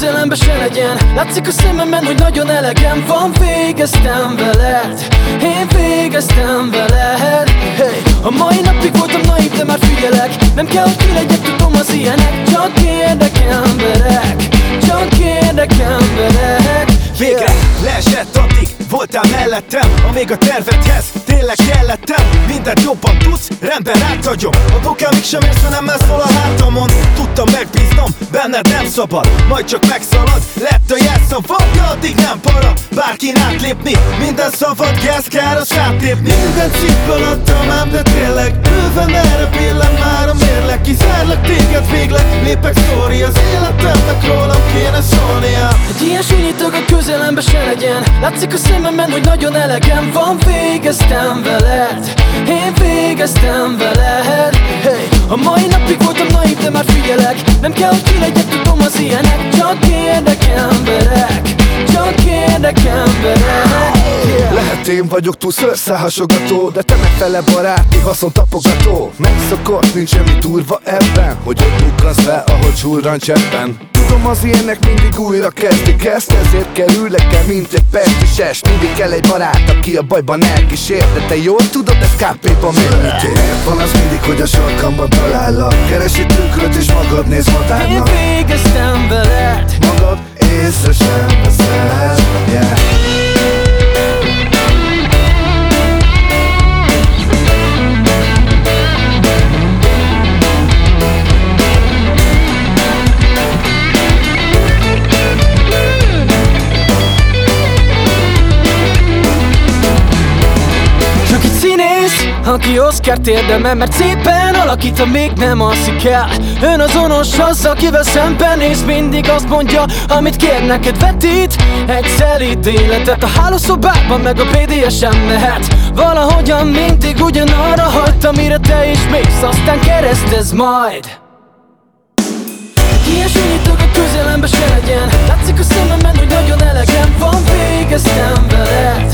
közelembe se legyen. Látszik a szememben, hogy nagyon elegem van. Végeztem veled, én végeztem veled. Hey. A mai napig voltam naív, de már figyelek. Nem kell, hogy ki legyek, tudom az ilyenek. Csak érdek emberek, csak érdek emberek Végre leesett addig Voltál mellettem, amíg a tervedhez Tényleg kellettem, mindent jobban tudsz Rendben átadjom, a bokámig sem érsz, nem már szól a hátamon. Tudtam megbíznom, benned nem szabad. Majd csak megszalad, lett a jelszavam De addig nem para, bárkin átlépni. Minden szabad gáz, kár az átlépni. Minden cipőn adtam ám, de tényleg Bőven erre billen már a mérleg Kizárlak téged végleg, lépek sztori az életemnek Rólam kéne szólnia. Egy ilyen súlyítag a közelembe se legyen. Látszik a szememben, hogy nagyon elegem van. Végeztem veled, én végeztem veled. Hey. A mai napig voltam naív, de már figyelek. Nem kell, hogy ki legyek, tudom az ilyenek. Csak érdek emberek, csak érdek emberek Lehet én vagyok túl szőrszálhasogató De te megfele baráti haszon tapogató Megszokott, nincs semmi turva ebben Hogy ott bukkansz be, ahogy surran cseppen Tudom az ilyenek mindig újra kezdik ezt Ezért kerülek el, mint egy pestis Mindig kell egy barát, aki a bajban elkísér De te jól tudod, ez KP-ban ér Van az mindig, hogy a sarkamban talállak Keresi tükröt és magad néz Én madárnak végeztem veled aki Oscar érdemel Mert szépen alakít, még nem alszik el. Ön azonos az, akivel szemben néz Mindig azt mondja, amit kér neked vetít Egy szelíd életet a hálószobában Meg a BDSM mehet. Valahogyan mindig ugyanarra hajt Amire te is mész, aztán keresztez majd. Súlyítag a közelembe se legyen. Látszik a szememben, hogy nagyon elegem van Végeztem vele